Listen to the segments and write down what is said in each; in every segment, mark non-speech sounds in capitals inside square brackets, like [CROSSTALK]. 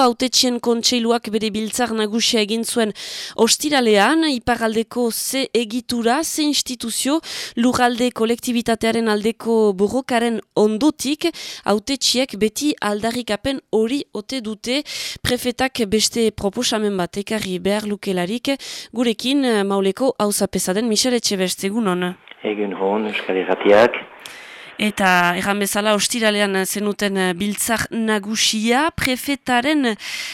autetxien kontseiluak bere biltzar nagusia egin zuen ostiralean, iparaldeko ze egitura, ze instituzio, lurralde kolektibitatearen aldeko burrokaren ondotik, autetxiek beti aldarrikapen hori ote dute, prefetak beste proposamen bat ekarri behar lukelarik, gurekin mauleko hauzapesaden Michel Etxebest, egun hon? Egun hon, Euskal Herratiak. Eta erran bezala ostiralean zenuten eh, biltzar nagusia, prefetaren,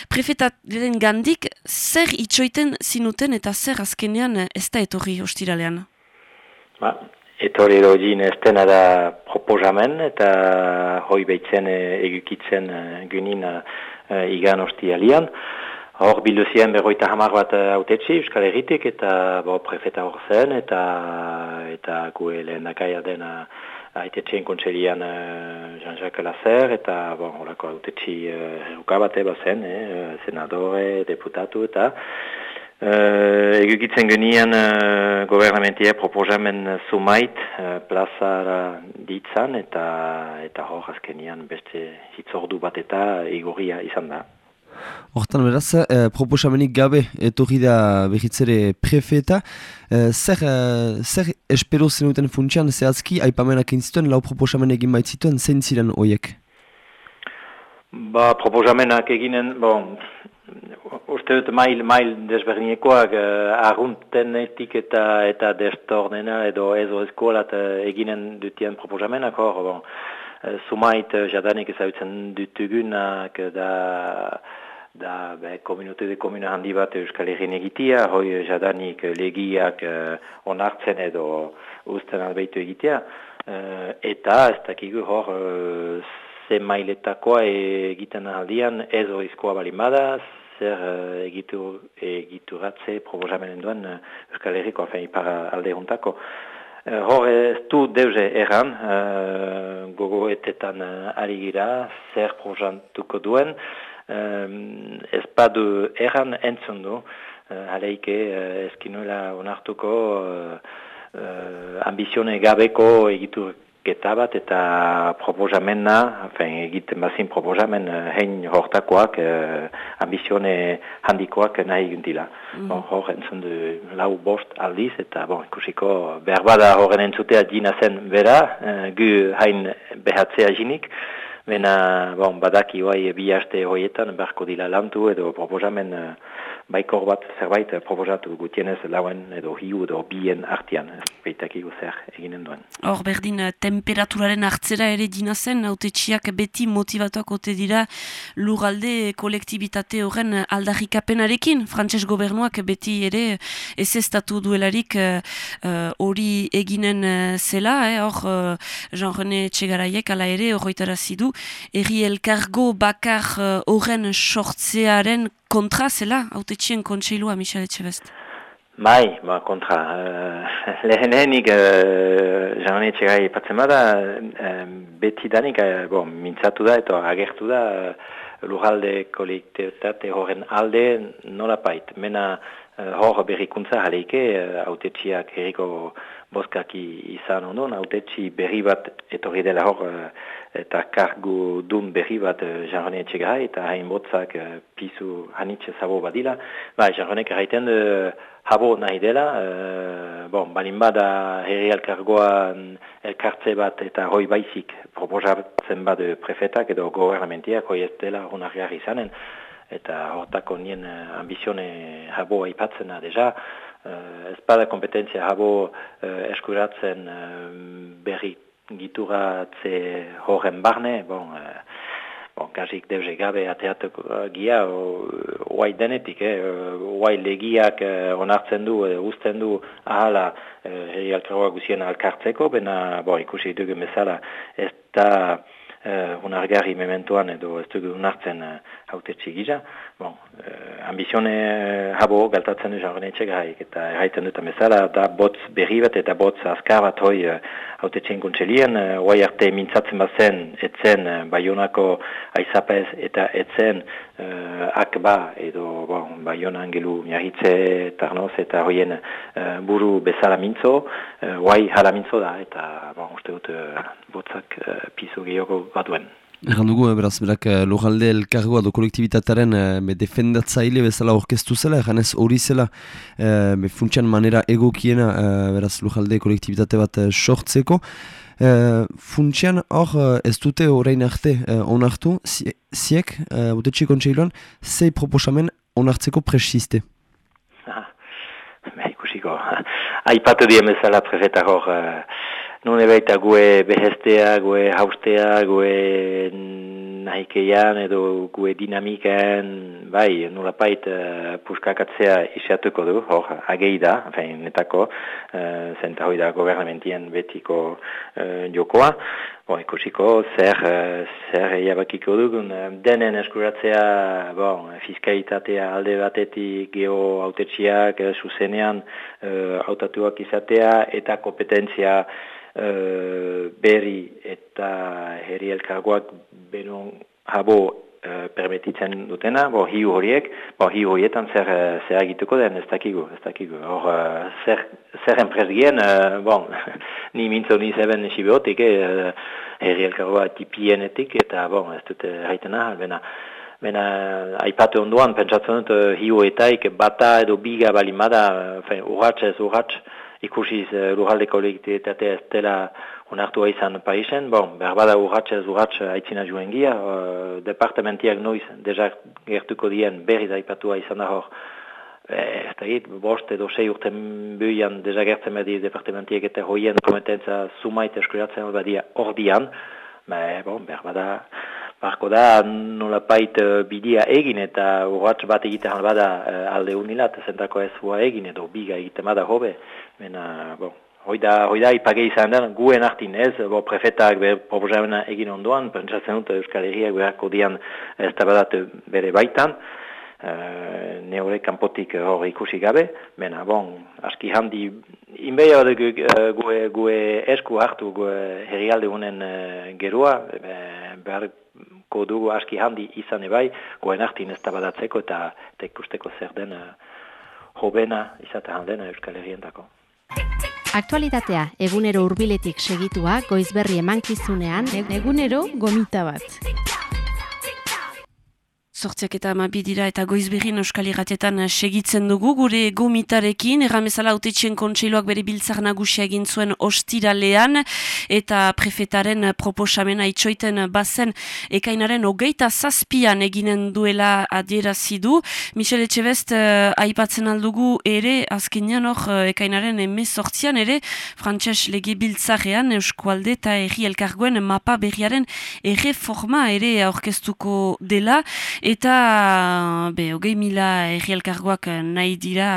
prefetaren gandik zer itxoiten zinuten eta zer azkenean ez da etorri ostiralean? Ba, etorri dojin ez dena da proposamen eta hoi behitzen eh, egukitzen eh, gynin uh, igan ostiralean. Hor bildu ziren berroita hamar bat autetxi, Euskal Herritik, eta bo, prefeta hor zen, eta, eta gu lehen dena Aitetxeen kontselian uh, Jean-Jacques Lazer eta bon, horako autetxi uh, bate bazen, eh, senadore, deputatu eta uh, egukitzen genian uh, gobernamentia proposamen sumait uh, plazara ditzan eta eta hor azkenian beste hitzordu bat eta igorria izan da. Hortan beraz, eh, proposamenik gabe etorri da behitzere prefeta. Eh, zer, eh, zer espero zenuten funtsian zehazki aipamenak inzituen, lau proposamen egin baitzituen, zein ziren oiek? Ba, proposamenak eginen, bon, uste dut mail, mail desberdinekoak uh, arruntenetik eta eta destornena edo ezo eskolat uh, eginen dutien proposamenak hor, bon, uh, sumait uh, jadanik ezagutzen dutugunak da da be, komunute de komuna handi bat Euskal Herrin egitea, hoi jadanik legiak uh, onartzen edo usten albeitu egitea, uh, eta ez dakigu hor uh, ze mailetakoa egiten aldian ez oizkoa balimada, zer uh, egitur, egituratze proposamenen duen uh, Euskal Herriko, hafen ipar alde juntako. Hor ez du deuze erran, uh, gogoetetan uh, ari gira, zer projantuko duen, um, ez badu erran entzun du, uh, aleike uh, ezkinuela onartuko uh, uh, ambizione gabeko egitur eta bat eta proposamenna, egiten bazin proposamen hein hortakoak uh, ambizione handikoak nahi guntila. Mm. Bon, hor entzun du lau bost aldiz eta bon, ikusiko behar bada horren entzutea dina zen bera, uh, gu hain behatzea jinik, Bena, bon, badaki bai bi haste hoietan, berko dila lantu edo proposamen uh, baikor bat zerbait proposatu gutienez lauen edo hiu edo bien artian, ez? Beitakigu zer eginen duen. Hor, berdin, eh, temperaturaren hartzera ere dinazen, haute txiak beti motivatuak ote dira lugalde kolektibitate horren aldarrikapenarekin, frantses gobernuak beti ere ez estatu duelarik hori uh, eginen zela, hor, uh, Jean-René Txegaraiek ala ere horretara zidu, erri elkargo bakar eh, horren sortzearen kontra zela, haute txien kontseilua, Michel Etxebest? Bai, ba, kontra. Uh, lehen [LAUGHS] lehenik, uh, jaman etxegai patzen bada, uh, beti danik, uh, bon, mintzatu da, eta agertu da, uh, lujalde kolektivitate horren alde nola pait. Mena uh, hor berrikuntza jaleike, uh, txiak herriko boskaki izan ondon, haute txi berri bat etorri dela hor, eta kargu dun berri bat eh, jarrone etxegai, eta hain botzak uh, pisu hanitxe zabo badila. Ba, jarronek erraiten habo nahi dela, uh, bon, balin bada herri elkargoan elkartze bat eta hoi baizik proposatzen bat prefetak edo gobernamentiak hoi ez dela honarriar izanen, eta hortako nien ambizione habo aipatzena deja, ez bada kompetentzia habo uh, eskuratzen uh, berri gituratze horren barne, bon, bon kasik deuze gabe ateatuko gia, oai denetik, eh, oai legiak onartzen du, uh, usten du ahala uh, heri alkarroa guzien alkartzeko, bena bon, ikusi dugu bezala ez da uh, unargarri mementuan edo ez dugu unartzen uh, haute txigila. Bon, uh, ambizione uh, habo galtatzen du janren etxegaik eta erraiten dut amezala da botz berri bat eta botz azkar bat hoi uh, haute txin kontxelien, oai arte mintzatzen bat zen etzen uh, baionako aizapez eta etzen uh, akba edo bon, baiona angelu miarritze tarnoz eta hoien uh, buru bezala mintzo, uh, oai hala mintzo da eta bon, uste dut uh, botzak uh, piso gehiago batuen. Erran dugu, beraz, berak, lojalde elkargoa do kolektibitatearen e, defendatzaile bezala orkestu zela, erran ez hori zela, e, funtsian manera egokiena, e, beraz, lojalde kolektibitate bat sortzeko. E, funtsian hor, ez dute orain arte e, onartu, ziek, e, utetxe kontseiloan, zei proposamen onartzeko presiste? Ah, ikusiko, [LAUGHS] aipatu dien bezala prefetak hor, Nune baita gue behestea, gue haustea, gue nahikeian edo gue dinamikan, bai, nula pait uh, puskakatzea isiatuko du, hor, agei da, fein, netako, uh, zenta hoi da gobernamentien betiko uh, jokoa, bo, ikusiko, zer, uh, zer eiabakiko dugun, denen eskuratzea, bon, fiskalitatea alde batetik geho autetxiak, zuzenean, uh, autatuak izatea, eta kompetentzia, berri eta herri elkargoak benon habo uh, permititzen dutena, bo hi horiek, bo hi horietan zer, uh, zer egituko den, ez dakigu, ez dakigu. Hor, zer, zer enpresgien, uh, bon, [LAUGHS] ni mintzo ni zeben sibeotik, eh, herri elkargoa tipienetik, eta bon, ez dute haitena, bena, Bena, aipatu onduan, pentsatzen dut, uh, hi bata edo biga balimada, uh, urratx ez urratx, ikusiz uh, eh, lujalde kolektibitatea ez dela unartua izan Parisen, bon, behar bada urratxe ez urratxe haitzina juen gia, uh, departamentiak noiz deja gertuko dien berri daipatua izan da hor, eh, ez da hit, bost edo sei urten buian deja gertzen badi departamentiak eta hoien kometentza sumait eskuratzen hor badia hor dian, bon, behar bada Barko da, nola pait uh, bidia egin eta urratx bat egiten bada uh, alde unilat, zentako ez hua egin edo biga egiten bada hobe. Mena, bo, hoi da, hoi da ipage izan den, guen hartin ez, bo, prefetak be, proposamena egin ondoan, pentsatzen dut Euskal Herriak beharko dian ez bere baitan, uh, neore kanpotik hor ikusi gabe, mena, bon, aski handi, inbeia bat gu, gue, gue esku hartu gue herrialde honen uh, gerua, be, beharko dugu aski handi izan ebai, guen hartin ez tabadatzeko eta, eta ikusteko zer den uh, hobena izatea handena Euskal Herrientako. Aktualitatea egunero hurbiletik segitua goizberri emankizunean egunero gomita bat. Zortziak eta amabidira eta goizberin euskal irratietan segitzen dugu gure gomitarekin, erramezala autetxien kontseiloak bere biltzar nagusia egin zuen ostiralean eta prefetaren proposamena itxoiten bazen ekainaren hogeita zazpian eginen duela adierazi du. Michel Etxebest uh, aipatzen aldugu ere azkenean hor uh, ekainaren emezortzian ere frantses lege biltzarean euskualde eta erri elkargoen mapa berriaren erreforma ere aurkeztuko dela Eta, be, hogei mila errielkargoak nahi dira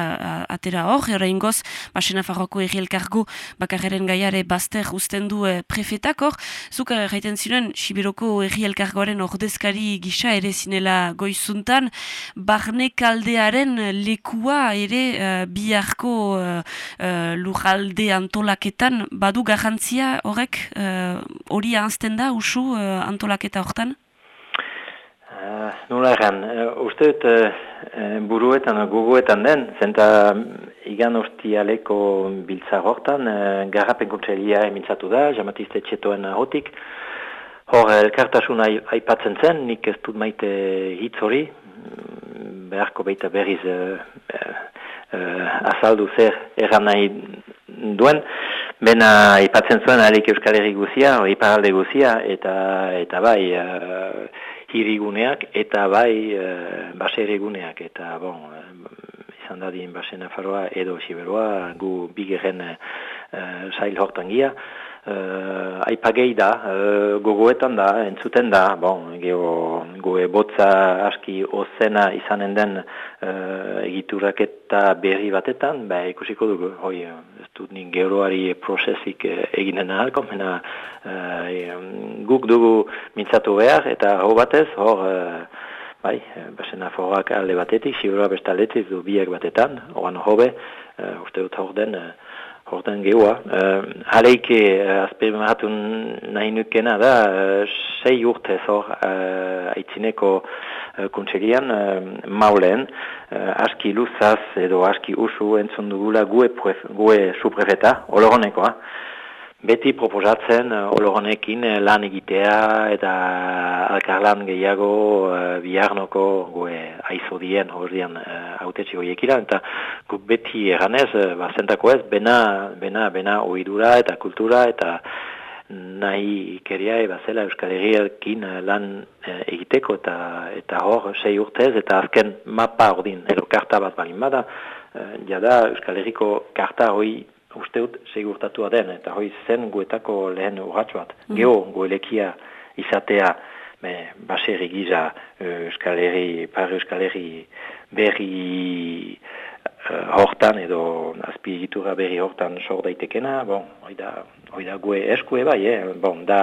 atera hor, horrein goz, basena farroko errielkargo bakarren gaiare bazter usten du e, prefetak hor. Zuk gaiten ziren, Sibiroko errielkargoaren ordezkari gisa ere zinela goizuntan, barne kaldearen lekua ere e, biharko e, lujalde antolaketan, badu garrantzia horrek hori uh, da, usu antolaketa hortan? Uh, Nola egan, uh, uste dut uh, buruetan, gogoetan den, zenta igan ustialeko biltza hortan, uh, garrapen kontselia emintzatu da, jamatizte txetoen ahotik, hor elkartasun aipatzen zen, nik ez dut maite hitz hori, mm, beharko baita berriz uh, uh, azaldu zer erran nahi duen, Bena aipatzen zuen alik Euskal Herri guzia, iparalde guzia, eta, eta bai, hiriguneak eta bai e, baseriguneak eta bon izan da din basena faroa edo siberoa gu bigeren e, sail hortan gia Uh, aipagei da, uh, gogoetan da, entzuten da, bon, geho, goe botza aski ozena izanen den uh, egiturak eta berri batetan, ba, ikusiko dugu, hoi, ez dut nik geroari prosesik uh, eginen ahalko, mena uh, guk dugu mintzatu behar, eta hau batez, hor, uh, bai, basena forrak alde batetik, siberoa bestaletik du biak batetan, oran hobe, uh, uste dut hor den, Horten gehoa. Uh, Haleike uh, azperimatun nahi nukena da, uh, sei urte hor uh, aitzineko uh, kontselian uh, maulen, uh, aski luzaz edo aski usu entzun dugula gue, gue suprefeta, ologonekoa. Beti proposatzen uh, ologonekin lan egitea eta alkarlan gehiago uh, biharnoko goe aizo dien, hor dien autetxe eta guk beti eganez, uh, bazentako ez, bena, bena, bena oidura eta kultura eta nahi ikeria eba zela Euskal Herriakin lan egiteko. Eta eta hor sei urtez eta azken mapa ordin, edo karta bat balin bada, jada Euskal Herriko karta hoi usteut segurtatua den, eta hoi zen guetako lehen urratxo bat. Mm. Geho, goelekia izatea, me, baserri giza Euskal Herri, par Euskal Herri berri uh, hortan, edo azpi egitura berri hortan sor daitekena, bon, hoi da, hoi da gue eskue bai, eh? bon, da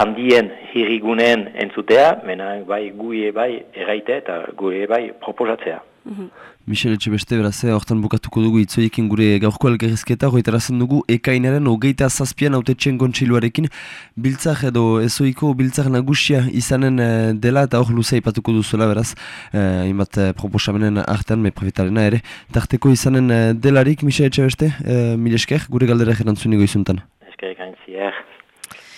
handien hirigunen entzutea, mena bai gue bai erraite eta gue bai proposatzea. Mhm. Michel Etxebeste beraz, eh, hortan bukatuko dugu itzoiekin gure gaurko algerrizketa, goitarazen dugu ekainaren hogeita zazpian autetxen kontseiluarekin biltzak edo ezoiko biltzak nagusia izanen eh, dela eta hor luzea ipatuko duzuela beraz, eh, inbat eh, proposamenen artean, me prefitarena ere, tarteko izanen delarik, Michel Etxebeste, eh, mil esker, gure galdera gerantzunigo izuntan. Esker, gaintzier.